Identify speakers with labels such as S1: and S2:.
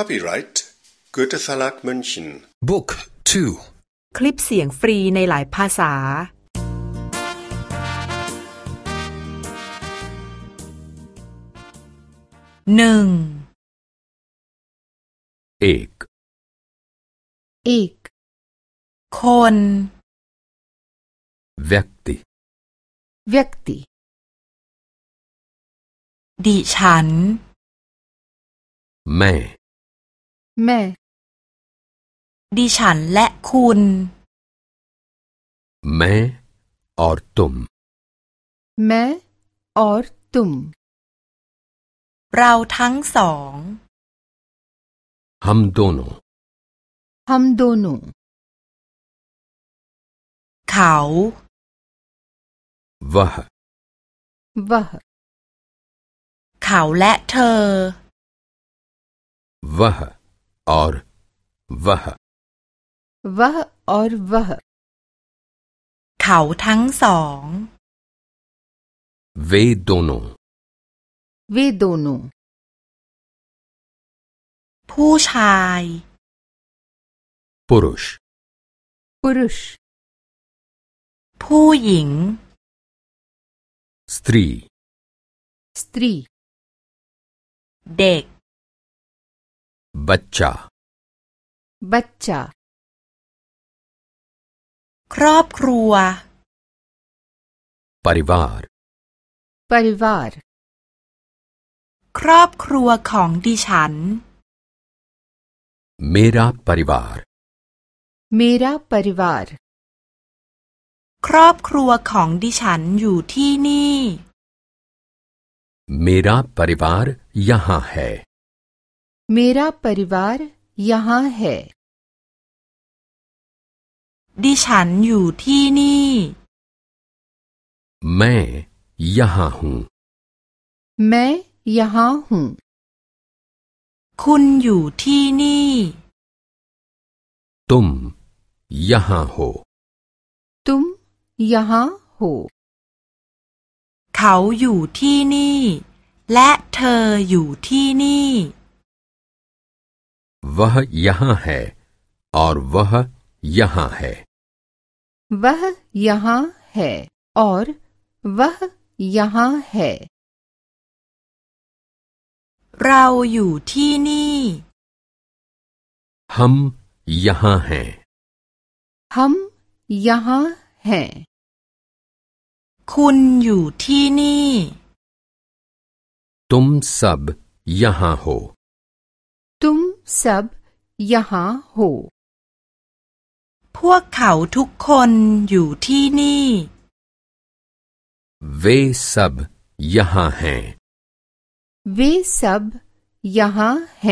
S1: Copyright Goethe v e l a g München Book 2คลิปเสียงฟรีในหลายภาษา หนึ่งเอก เอกคนเวกติเวกติดิฉัน แม่แม่ดิฉันและคุณอร์ और तुम ่ออ और तुम เราทั้งสอง हम दोनों हम दोनों เขา वह वह เขาและเธอ वह और वह वह और वह เขาทั้งสอง वे दोनों वे दोनों ผู้ชาย पुरुष पुरुष ผู้หญิง स्त्री स्त्री เด็กบัจจาบัจจาครอบครัวปาริวาร์ปาริวาร์ครอบครัวของดิฉัน เมราปาริวาร์เมราปาริวาร์ครอบครัวของดิฉันอยู่ที่นี่ เมราปาริวาร์ยหาเฮ मेरा परिवार यहाँ है ดิฉันอยู่ที่นี่ मैं यहाँ हूँ मैं यहाँ हूँ คุณอยู่ที่นี่ तुम यहाँ हो तुम यहाँ हो เขาอยู่ที่นี่และเธออยู่ที่นี่ वह यहाँ है और वह यहाँ है वह यहाँ है और वह यहाँ है हम यहाँ हैं हम यहाँ हैं คุณอยู่ที่นี่ तुम सब यहाँ हो สับยหาหูพวกเขาทุกคนอยู่ที่นี่เวสับยาหาเหเวสับยาหาเห